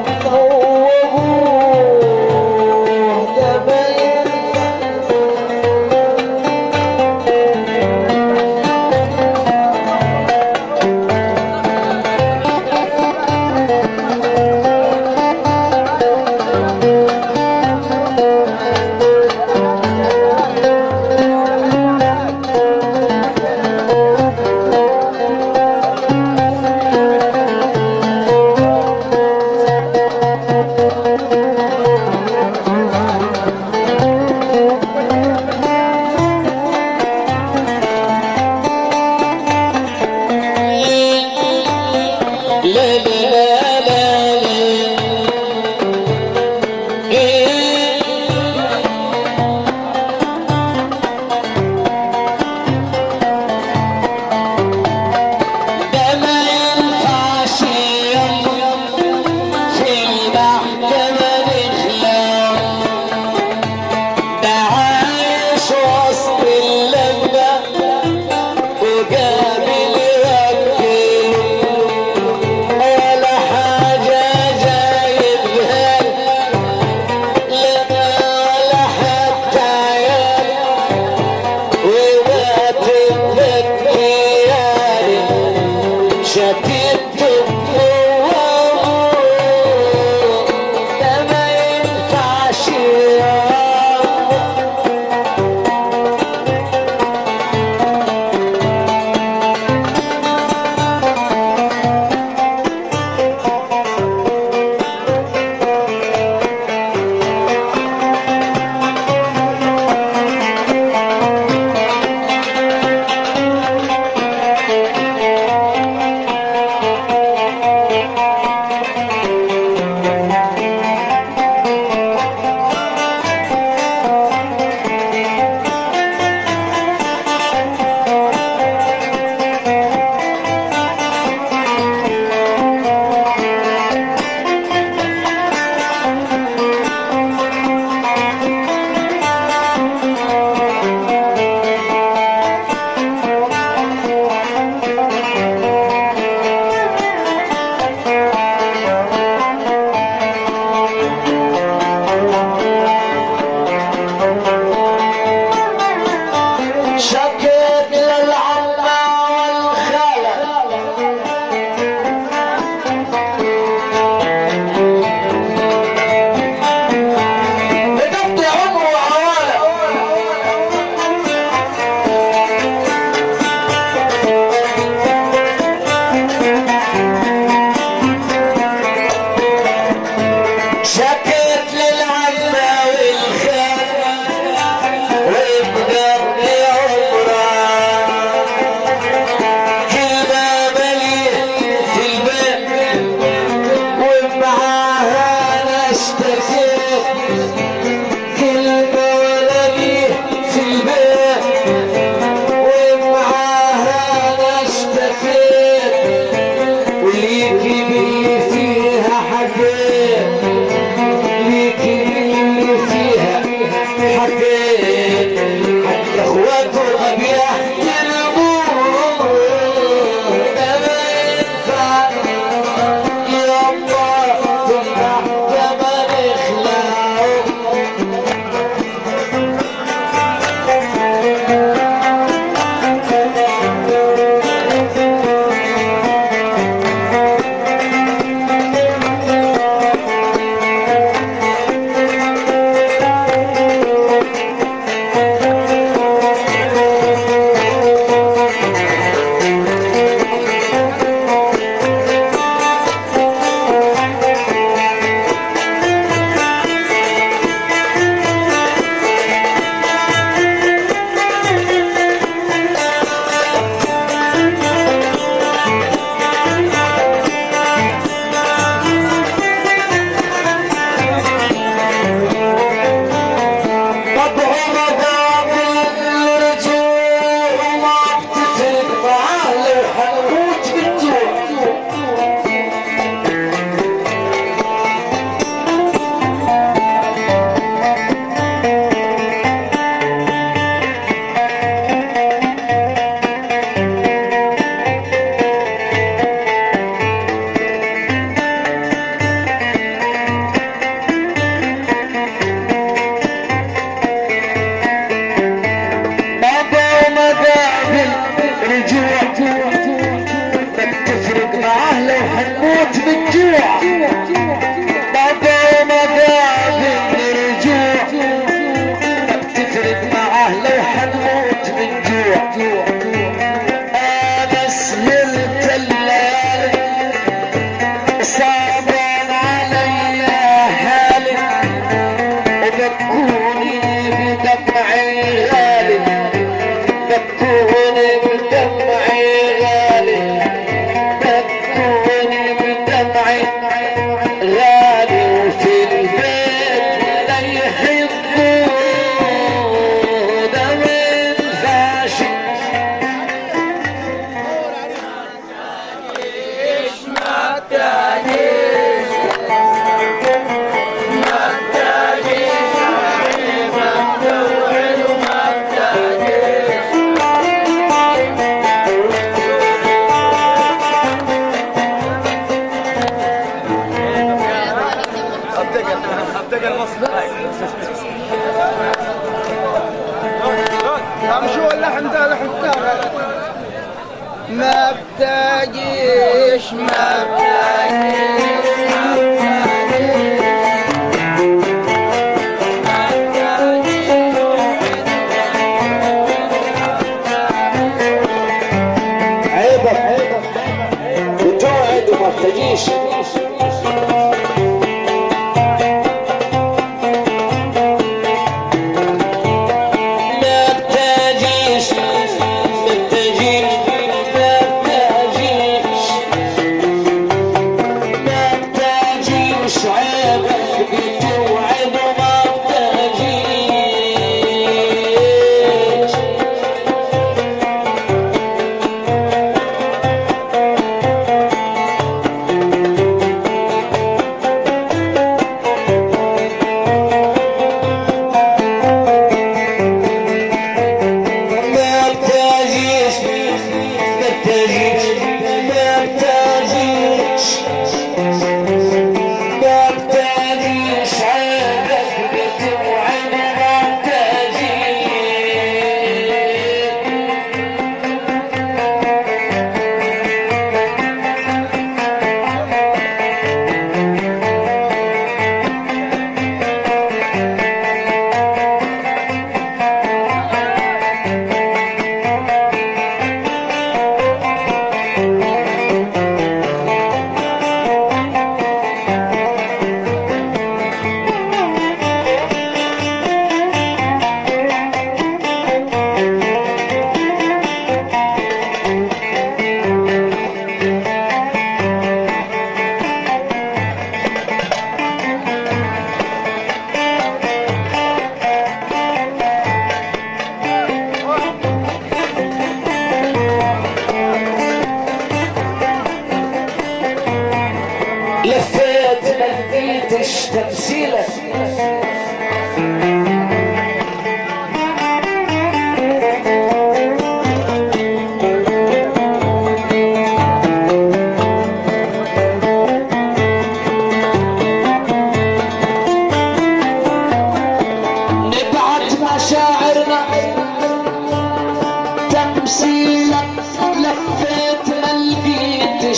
Oh.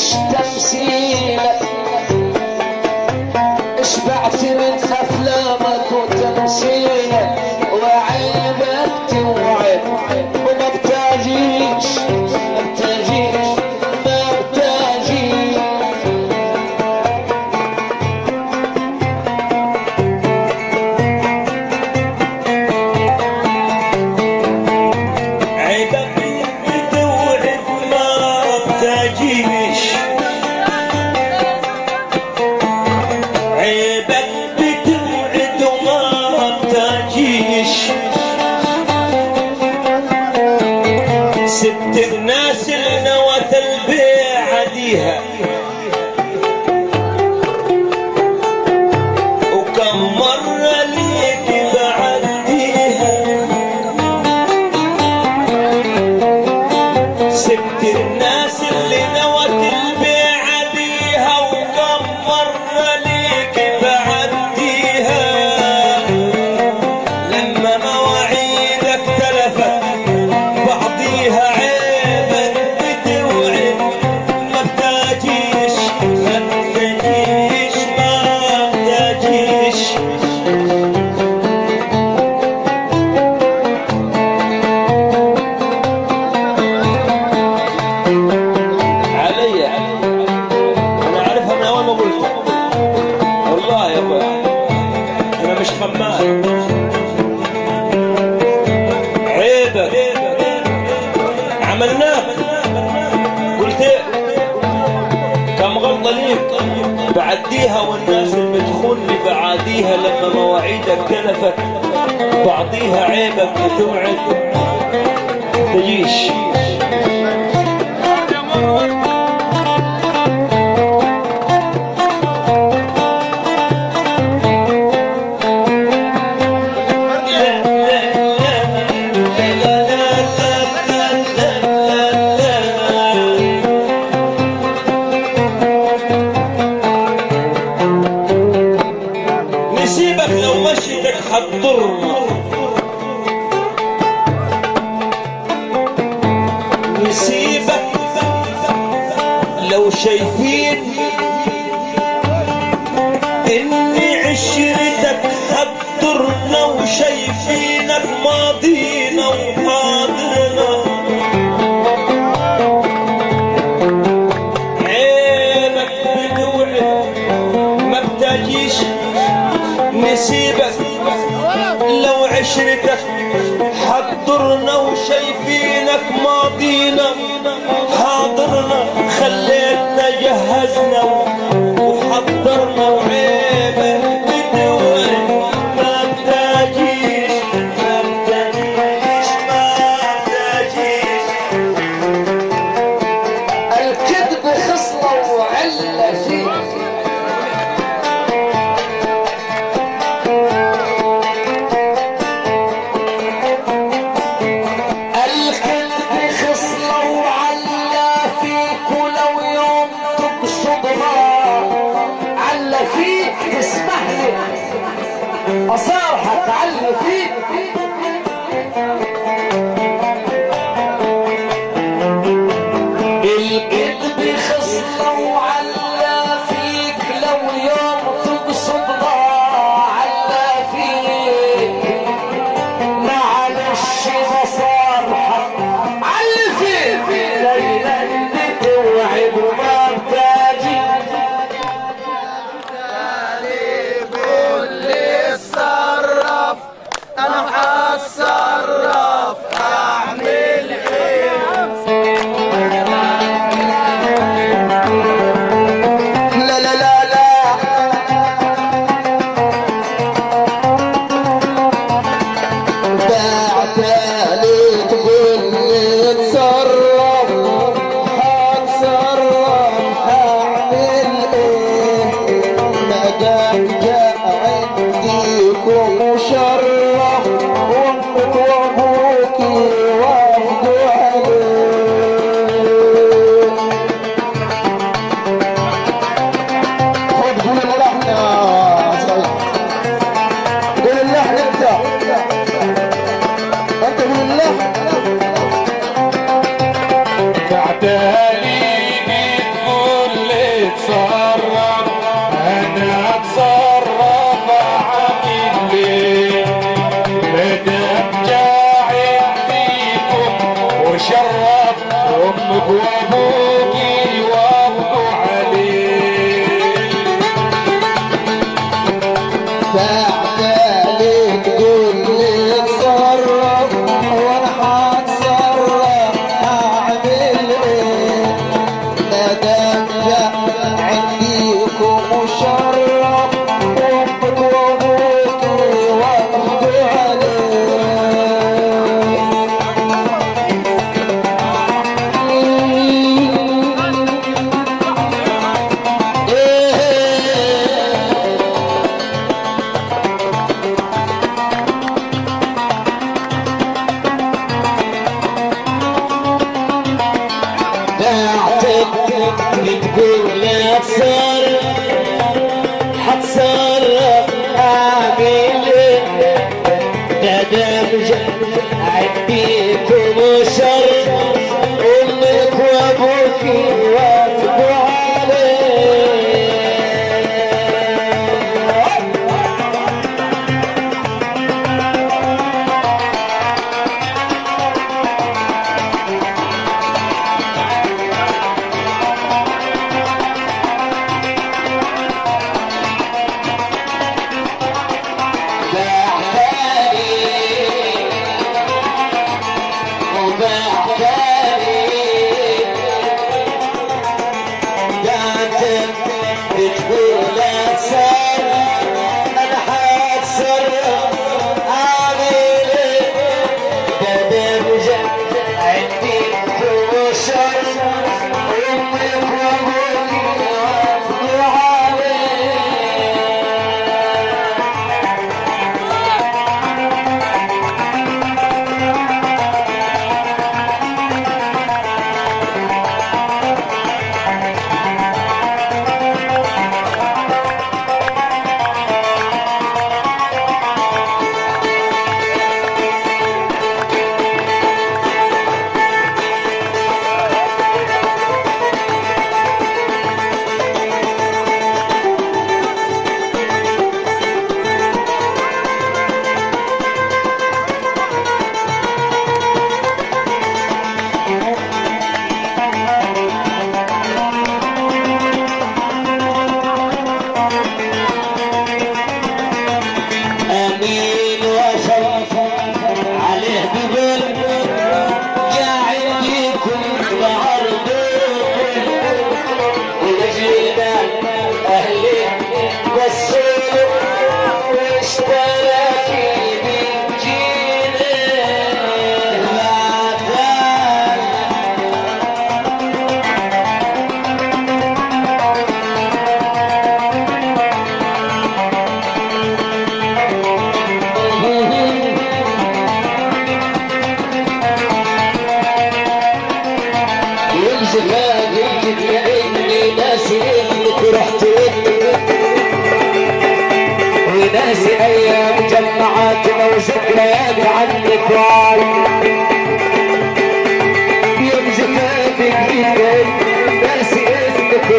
мечта. Did not. حضرنا وشايفينك ماضينا حاضرنا خليتنا أصارحك علة What's?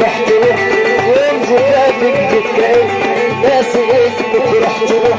رحت له. يوم زفافك جيت جاي ناسي اسمك رحت له.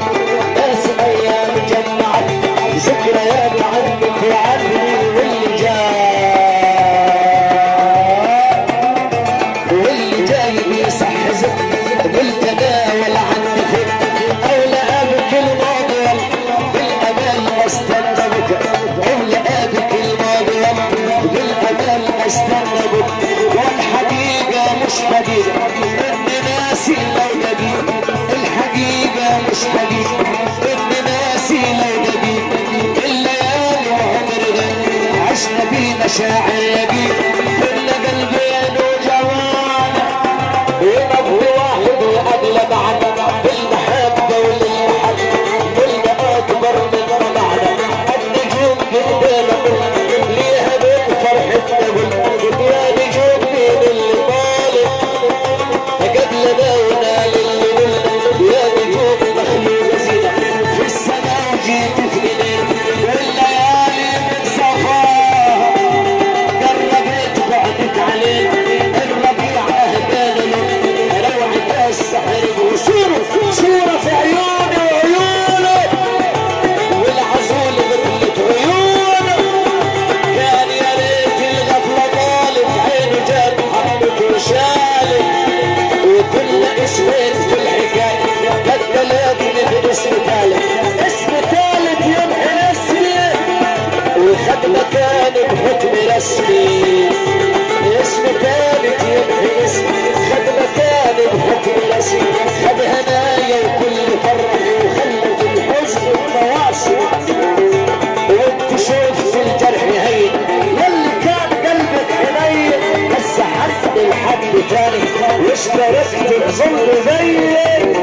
زلت زيك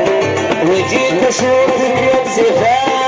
وجيت اشوفك يا بزفاف.